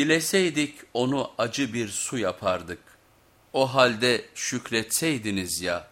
Dileseydik onu acı bir su yapardık. O halde şükretseydiniz ya.''